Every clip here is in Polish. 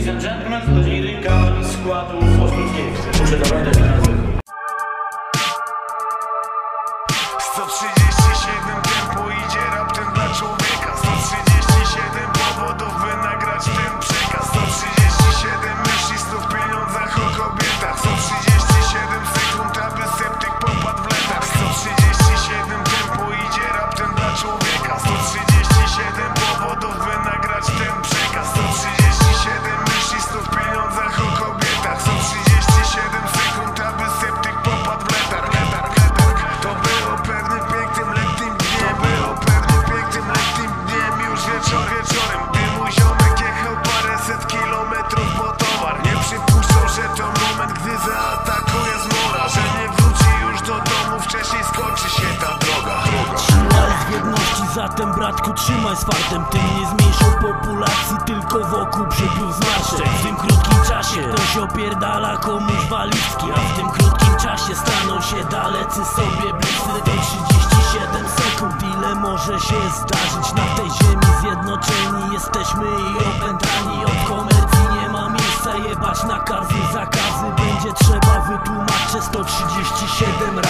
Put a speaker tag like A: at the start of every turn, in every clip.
A: Ladies and gentlemen, to liryka składu Ostrowskiego. Muszę
B: zabrać na 130 zatem bratku trzymaj z fartem. Tym nie zmniejszą populacji, tylko wokół przybył zmarszczek W tym krótkim czasie ktoś opierdala komuś walizki A w tym krótkim czasie staną się dalecy sobie bliscy. To 37 sekund, ile może się zdarzyć? Na tej ziemi zjednoczeni jesteśmy i opętani Od komercji. Nie ma miejsca jebać nakazy, zakazy Będzie trzeba wytłumaczyć. 137 razy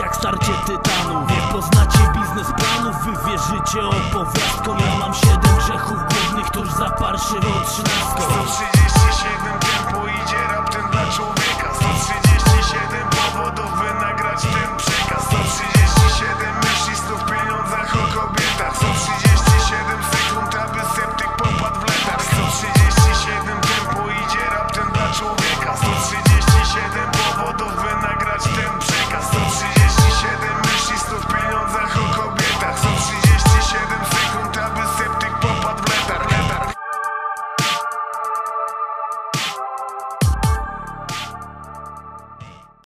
B: jak starcie tytanów Nie poznacie biznes planów, wy wierzycie opowiastkom Ja mam siedem grzechów